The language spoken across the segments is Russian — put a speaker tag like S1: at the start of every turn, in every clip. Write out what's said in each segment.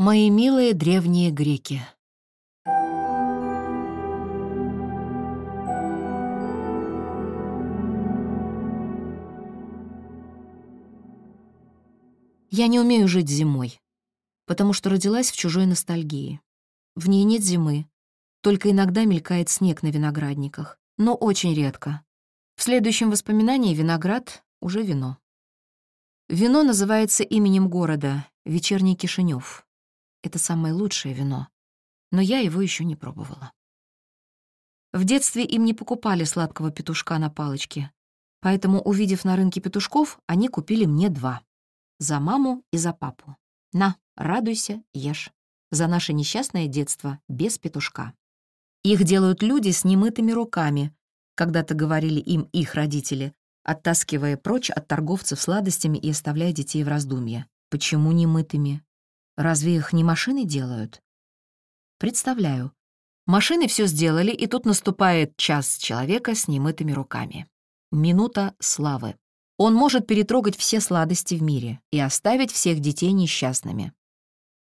S1: Мои милые древние греки. Я не умею жить зимой, потому что родилась в чужой ностальгии. В ней нет зимы, только иногда мелькает снег на виноградниках, но очень редко. В следующем воспоминании виноград — уже вино. Вино называется именем города — Вечерний Кишинев. Это самое лучшее вино, но я его еще не пробовала. В детстве им не покупали сладкого петушка на палочке, поэтому, увидев на рынке петушков, они купили мне два. За маму и за папу. На, радуйся, ешь. За наше несчастное детство без петушка. Их делают люди с немытыми руками, когда-то говорили им их родители, оттаскивая прочь от торговцев сладостями и оставляя детей в раздумье. Почему немытыми? Разве их не машины делают? Представляю. Машины все сделали, и тут наступает час человека с немытыми руками. Минута славы. Он может перетрогать все сладости в мире и оставить всех детей несчастными.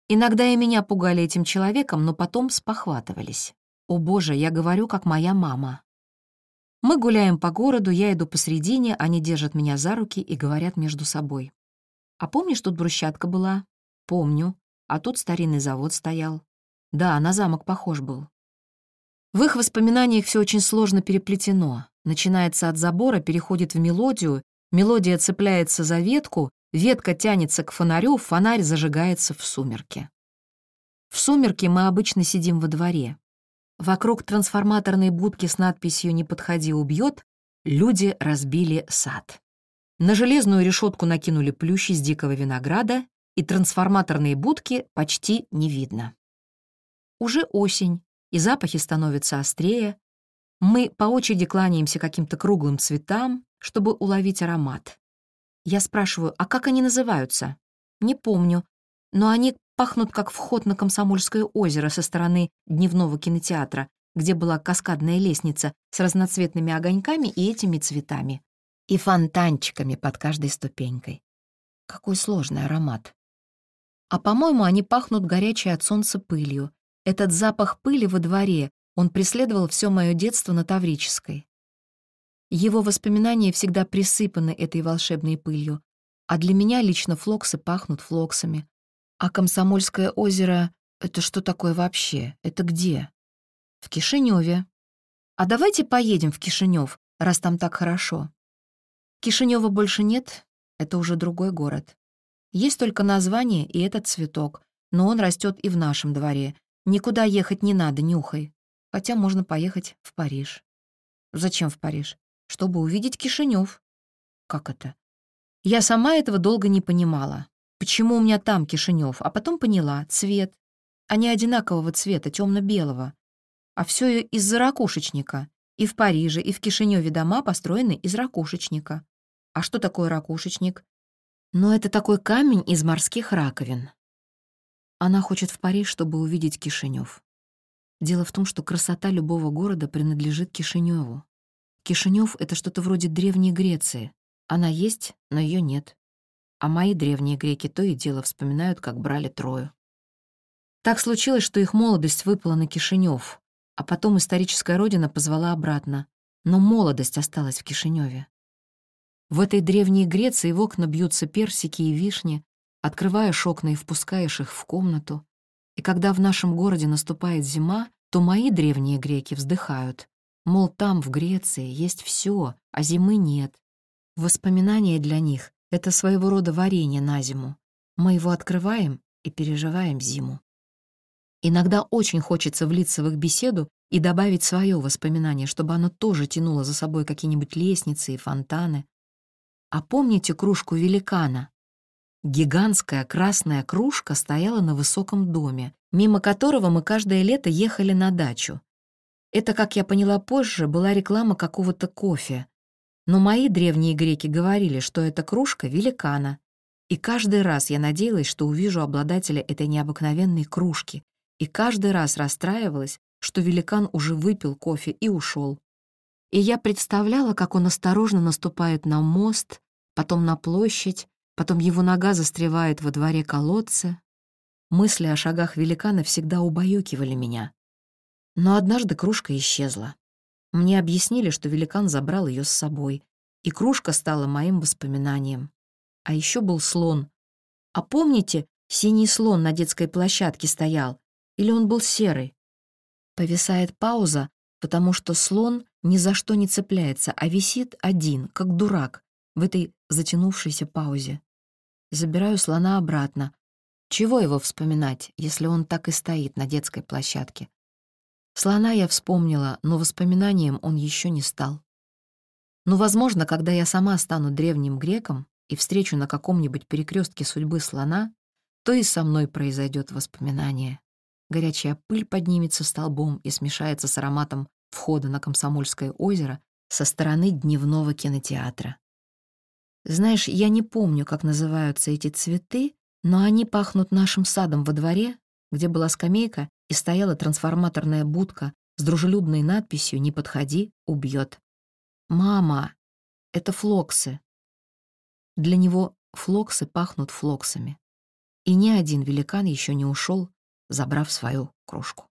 S1: Иногда и меня пугали этим человеком, но потом спохватывались. «О боже, я говорю, как моя мама». Мы гуляем по городу, я иду посредине, они держат меня за руки и говорят между собой. «А помнишь, тут брусчатка была? Помню. А тут старинный завод стоял. Да, на замок похож был. В их воспоминаниях все очень сложно переплетено. Начинается от забора, переходит в мелодию, мелодия цепляется за ветку, ветка тянется к фонарю, фонарь зажигается в сумерке. В сумерке мы обычно сидим во дворе. Вокруг трансформаторной будки с надписью «Не подходи, убьет» люди разбили сад. На железную решетку накинули плющ из дикого винограда и трансформаторные будки почти не видно. Уже осень, и запахи становятся острее. Мы по очереди кланяемся каким-то круглым цветам, чтобы уловить аромат. Я спрашиваю, а как они называются? Не помню, но они пахнут как вход на Комсомольское озеро со стороны дневного кинотеатра, где была каскадная лестница с разноцветными огоньками и этими цветами. И фонтанчиками под каждой ступенькой. Какой сложный аромат. А, по-моему, они пахнут горячей от солнца пылью. Этот запах пыли во дворе, он преследовал все мое детство на Таврической. Его воспоминания всегда присыпаны этой волшебной пылью, а для меня лично флоксы пахнут флоксами. А Комсомольское озеро — это что такое вообще? Это где? В Кишиневе. А давайте поедем в Кишинев, раз там так хорошо. Кишинева больше нет, это уже другой город. Есть только название и этот цветок, но он растет и в нашем дворе. Никуда ехать не надо, нюхай. Хотя можно поехать в Париж. Зачем в Париж? Чтобы увидеть Кишинев. Как это? Я сама этого долго не понимала. Почему у меня там Кишинев? А потом поняла — цвет. Они одинакового цвета, темно белого А все из-за ракушечника. И в Париже, и в Кишиневе дома построены из ракушечника. А что такое ракушечник? Но это такой камень из морских раковин. Она хочет в Париж, чтобы увидеть Кишинев. Дело в том, что красота любого города принадлежит Кишиневу. Кишинев — это что-то вроде Древней Греции. Она есть, но ее нет. А мои древние греки то и дело вспоминают, как брали Трою. Так случилось, что их молодость выпала на Кишинев, а потом историческая родина позвала обратно. Но молодость осталась в Кишиневе. В этой древней Греции в окна бьются персики и вишни, открываешь окна и впускаешь их в комнату. И когда в нашем городе наступает зима, то мои древние греки вздыхают. Мол, там, в Греции, есть все, а зимы нет. Воспоминания для них — это своего рода варенье на зиму. Мы его открываем и переживаем зиму. Иногда очень хочется влиться в их беседу и добавить свое воспоминание, чтобы оно тоже тянуло за собой какие-нибудь лестницы и фонтаны. А помните кружку великана? Гигантская красная кружка стояла на высоком доме, мимо которого мы каждое лето ехали на дачу. Это, как я поняла позже, была реклама какого-то кофе. Но мои древние греки говорили, что это кружка великана. И каждый раз я надеялась, что увижу обладателя этой необыкновенной кружки, и каждый раз расстраивалась, что великан уже выпил кофе и ушел. И я представляла, как он осторожно наступает на мост, потом на площадь, потом его нога застревает во дворе колодца. мысли о шагах великана всегда убаюкивали меня. Но однажды кружка исчезла. Мне объяснили, что великан забрал ее с собой, и кружка стала моим воспоминанием. А еще был слон. А помните, синий слон на детской площадке стоял? Или он был серый? Повисает пауза, потому что слон ни за что не цепляется, а висит один, как дурак, в этой затянувшейся паузе. Забираю слона обратно. Чего его вспоминать, если он так и стоит на детской площадке? Слона я вспомнила, но воспоминанием он еще не стал. Но, возможно, когда я сама стану древним греком и встречу на каком-нибудь перекрестке судьбы слона, то и со мной произойдет воспоминание. Горячая пыль поднимется столбом и смешается с ароматом входа на Комсомольское озеро со стороны дневного кинотеатра. Знаешь, я не помню, как называются эти цветы, но они пахнут нашим садом во дворе, где была скамейка и стояла трансформаторная будка с дружелюбной надписью «Не подходи, убьет». «Мама, это флоксы». Для него флоксы пахнут флоксами. И ни один великан еще не ушел, забрав свою кружку.